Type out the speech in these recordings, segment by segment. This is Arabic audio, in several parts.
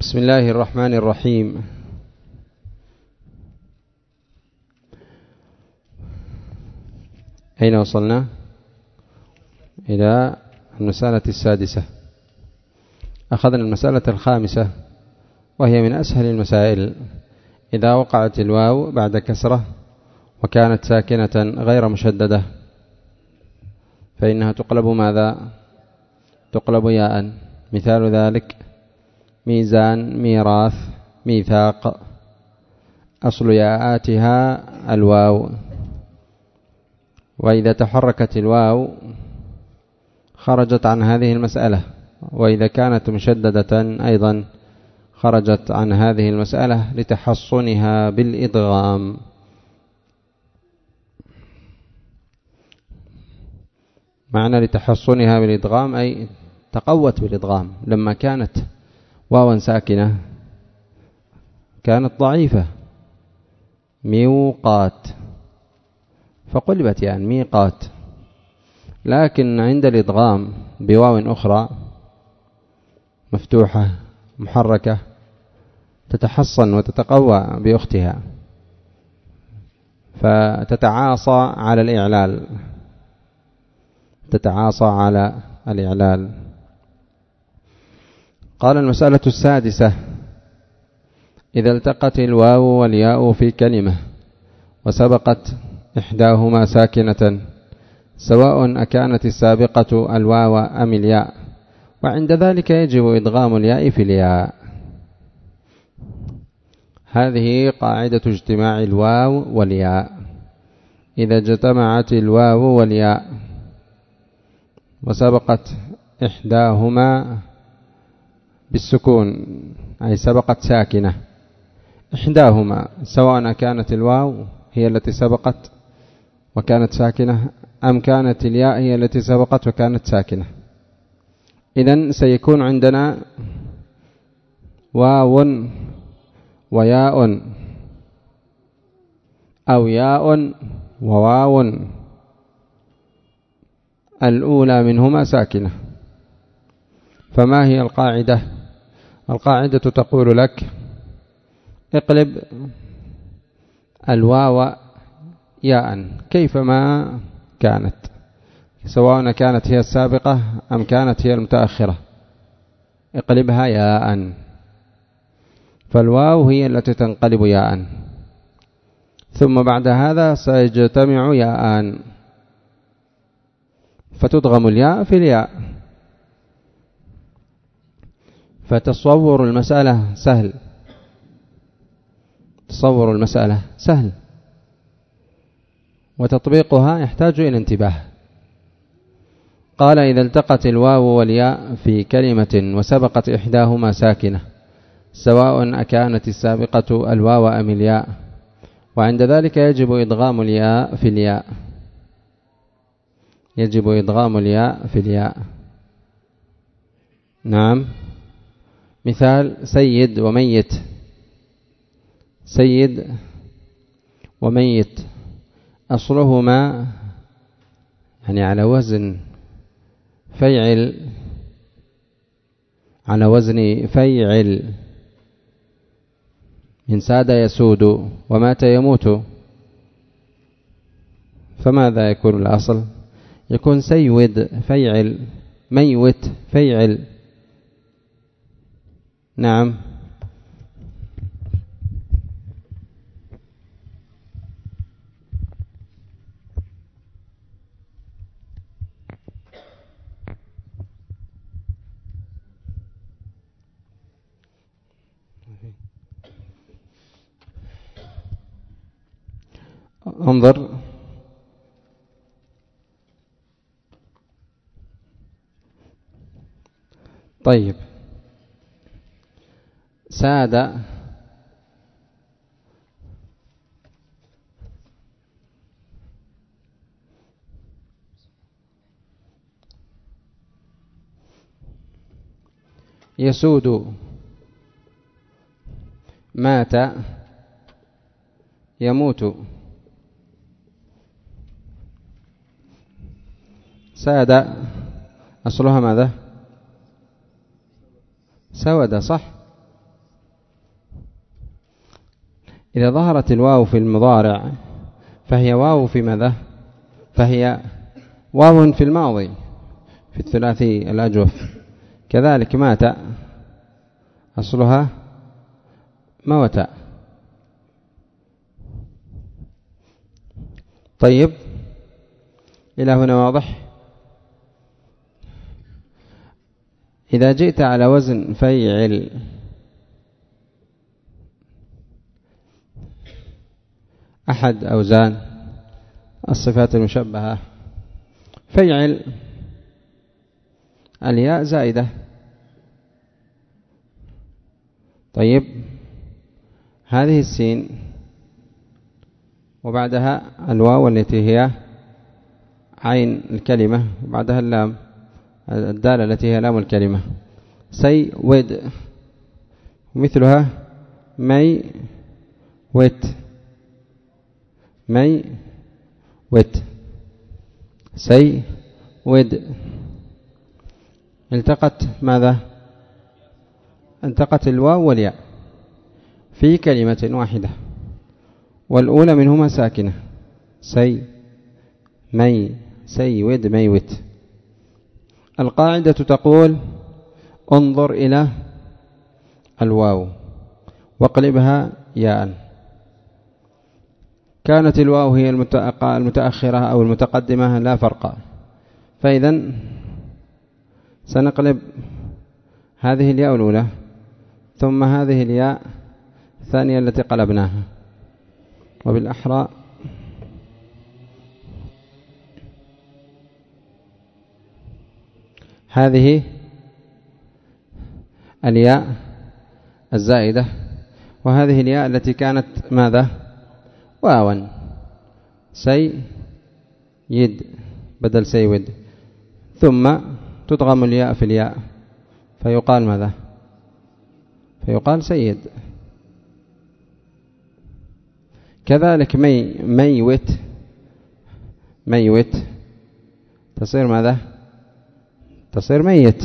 بسم الله الرحمن الرحيم. أين وصلنا؟ إلى المسألة السادسة. أخذنا المسألة الخامسة وهي من أسهل المسائل. إذا وقعت الواو بعد كسرة وكانت ساكنة غير مشددة فإنها تقلب ماذا؟ تقلب ياء. مثال ذلك ميزان ميراث ميثاق. أصل ياءاتها الواو. وإذا تحركت الواو خرجت عن هذه المسألة. وإذا كانت مشددة أيضا خرجت عن هذه المسألة لتحصنها بالإدغام معنى لتحصنها بالإدغام أي تقوت بالإدغام لما كانت واوا ساكنة. كانت ضعيفة. ميوقات. فقلبت يعني ميقات. لكن عند الإدغام بواو أخرى مفتوحة محركة تتحصن وتتقوى بأختها. فتتعاصى على الإعلال. تتعاصى على الإعلال. قال المسألة السادسة. إذا التقت الواو والياء في كلمة وسبقت إحداهما ساكنة سواء أكانت السابقة الواو أم الياء وعند ذلك يجب إدغام الياء في الياء. هذه قاعدة اجتماع الواو والياء. إذا اجتمعت الواو والياء وسبقت إحداهما بالسكون أي سبقت ساكنة. إحداهما سواء كانت الواو هي التي سبقت وكانت ساكنة أم كانت الياء هي التي سبقت وكانت ساكنة. إذا سيكون عندنا واو وياء أو ياء وواو الأولى منهما ساكنة. فما هي القاعدة؟ القاعدة تقول لك اقلب الواو ياء كيفما كانت سواء كانت هي السابقة أم كانت هي المتأخرة. اقلبها ياء فالواو هي التي تنقلب ياء. ثم بعد هذا سيجتمع ياء فتدغم الياء في الياء. فتصور المسألة سهل. تصور المسألة سهل. وتطبيقها يحتاج إلى انتباه. قال إذا التقت الواو والياء في كلمة وسبقت إحداهما ساكنة سواء أكانت السابقة الواو أم الياء وعند ذلك يجب إدغام الياء في الياء. يجب إدغام الياء في الياء. نعم. مثال سيد وميت. سيد وميت. أصلهما يعني على وزن فيعل على وزن فيعل من ساد يسود ومات يموت. فماذا يكون الأصل؟ يكون سيود فيعل ميوت فيعل نعم. انظر. طيب. ساد يسود. مات. يموت. ساد. أصلها ماذا؟ سود صح؟ إذا ظهرت الواو في المضارع فهي واو في ماذا؟ فهي واو في الماضي في الثلاثي الأجوف. كذلك مات أصلها موت طيب إلى هنا واضح؟ إذا جئت على وزن فيعل أحد أوزان الصفات المشبهة. فيعل الياء زائدة. طيب. هذه السين وبعدها الواو التي هي عين الكلمة وبعدها اللام الدالة التي هي لام الكلمة. سي ود. مثلها مي وت مي وت سي ود. التقت ماذا؟ التقت الواو والياء في كلمة واحدة. والأولى منهما ساكنة. سي مي. سي ود. مي وت القاعدة تقول انظر إلى الواو. واقلبها ياء. كانت الواو هي المتأخرة أو المتقدمة لا فرق. فإذا سنقلب هذه الياء الأولى ثم هذه الياء الثانية التي قلبناها. وبالأحرى هذه الياء الزائدة. وهذه الياء التي كانت ماذا؟ واوا سي يد بدل سيود ثم تدغم الياء في الياء. فيقال ماذا؟ فيقال سيد كذلك مي ميوت ميوت تصير ماذا؟ تصير ميت.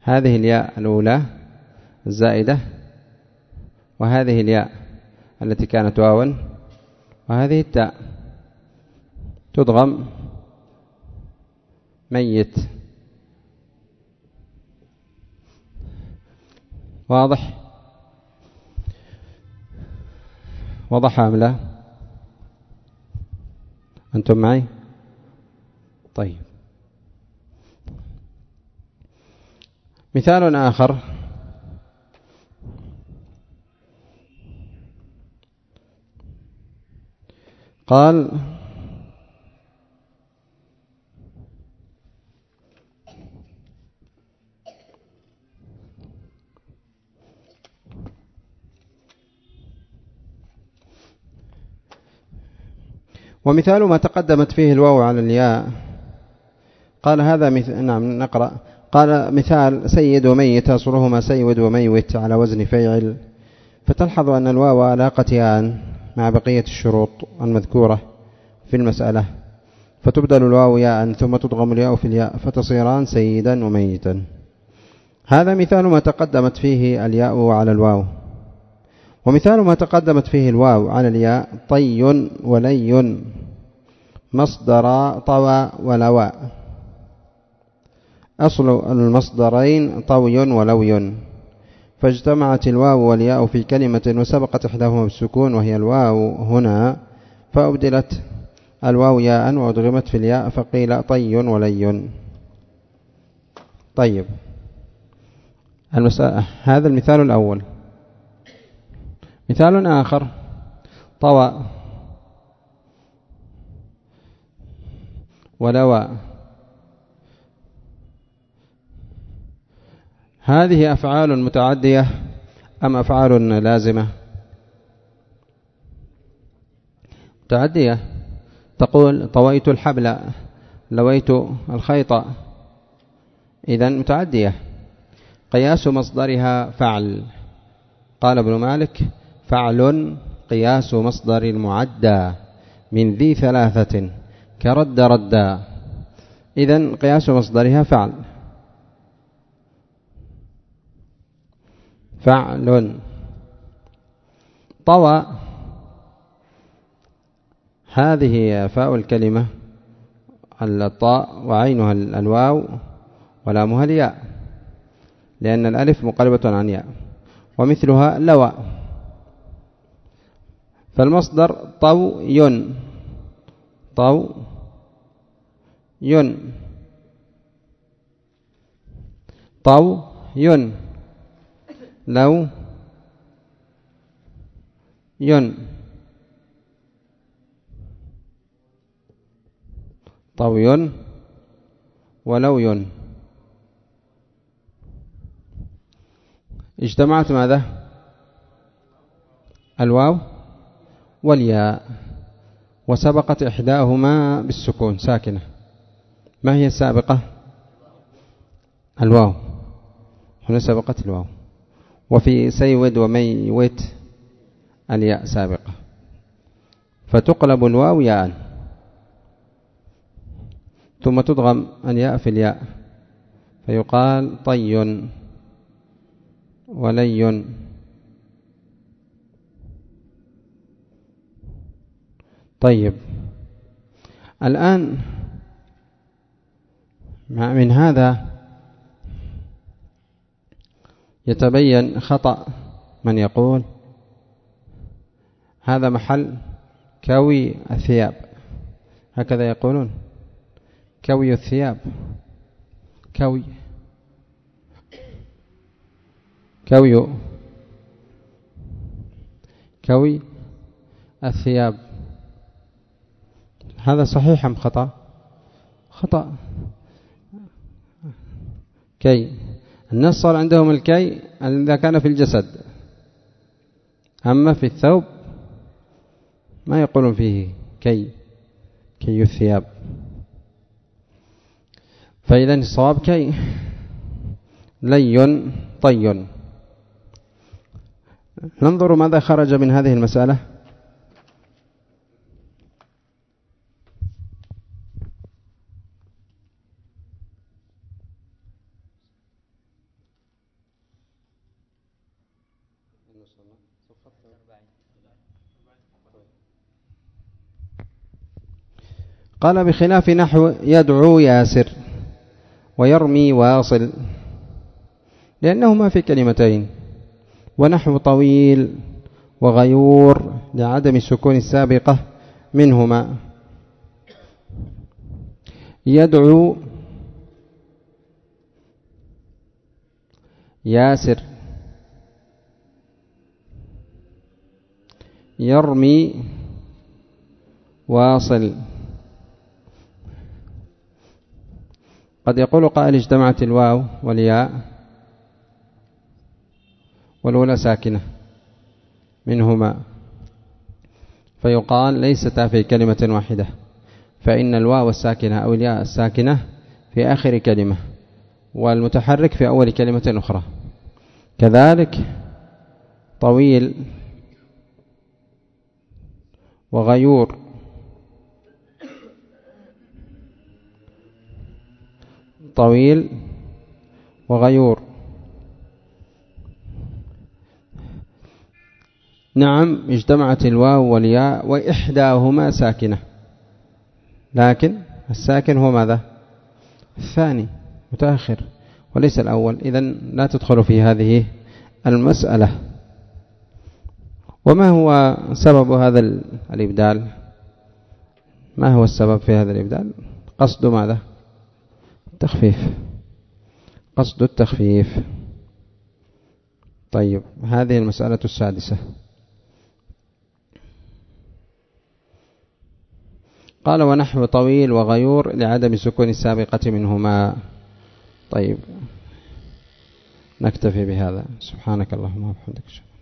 هذه الياء الأولى. الزائدة وهذه الياء التي كانت واوا وهذه التاء. تضغم. ميت. واضح؟ وضح أم لا؟ أنتم معي؟ طيب. مثال آخر. قال ومثال ما تقدمت فيه الواو على الياء. قال هذا مثال نعم نقرأ. قال مثال سيد وميت أصلهما سيد وميت على وزن فيعل فتلحظ أن الواو علاقتان مع بقية الشروط المذكورة في المسألة. فتبدل الواو ياء ثم تضغم الياء في الياء فتصيران سيدا وميتا. هذا مثال ما تقدمت فيه الياء على الواو. ومثال ما تقدمت فيه الواو على الياء طي ولي مصدر طوى ولواء أصل المصدرين طوي ولوي. فاجتمعت الواو والياء في كلمة وسبقت إحداهما بالسكون وهي الواو هنا. فأبدلت الواو ياء وأدغمت في الياء فقيل طي ولي. طيب. هذا المثال الأول. مثال آخر. طوى ولوى هذه أفعال متعدية أم أفعال لازمة؟ متعدية. تقول طويت الحبل لويت الخيط. إذا متعدية. قياس مصدرها فعل. قال ابن مالك فعل قياس مصدر المعدى من ذي ثلاثة كرد ردا. إذن قياس مصدرها فعل. فعل. طوى. هذه فاء الكلمة الطاء وعينها الواو ولامها الياء لأن الألف مقلبة عن ياء ومثلها لوى. فالمصدر طو ين طو ين طو ين لو ين. طوي ولوي اجتمعت ماذا؟ الواو والياء. وسبقت إحداهما بالسكون ساكنة. ما هي السابقة؟ الواو. هنا سبقت الواو. وفي سيود وميوت الياء سابقة. فتقلب الواو ياء. ثم تضغم الياء في الياء. فيقال طي ولي. طيب. الآن من هذا يتبين خطأ من يقول هذا محل كوي الثياب. هكذا يقولون كوي الثياب. كوي. كوي. كوي الثياب. هذا صحيح أم خطأ؟ خطأ. كي. النص صار عندهم الكي إذا كان في الجسد. أما في الثوب ما يقولون فيه كي كي الثياب. فإذا الصواب كي. لي طي ننظر ماذا خرج من هذه المسألة. قال بخلاف نحو يدعو ياسر ويرمي واصل لأنهما في كلمتين ونحو طويل وغيور لعدم السكون السابقة منهما. يدعو ياسر يرمي واصل. قد يقول قائل اجتمعت الواو والياء والأولى ساكنة منهما. فيقال ليستا في كلمة واحدة. فإن الواو الساكنة أو الياء الساكنة في آخر كلمة والمتحرك في أول كلمة أخرى. كذلك طويل وغيور طويل وغيور. نعم اجتمعت الواو والياء وإحداهما ساكنة. لكن الساكن هو ماذا؟ الثاني متأخر وليس الأول. إذا لا تدخل في هذه المسألة. وما هو سبب هذا الإبدال؟ ما هو السبب في هذا الإبدال؟ قصد ماذا؟ التخفيف. قصد التخفيف. طيب هذه المسألة السادسة. قال ونحو طويل وغيور لعدم سكون السابقة منهما. طيب نكتفي بهذا. سبحانك اللهم وبحمدك.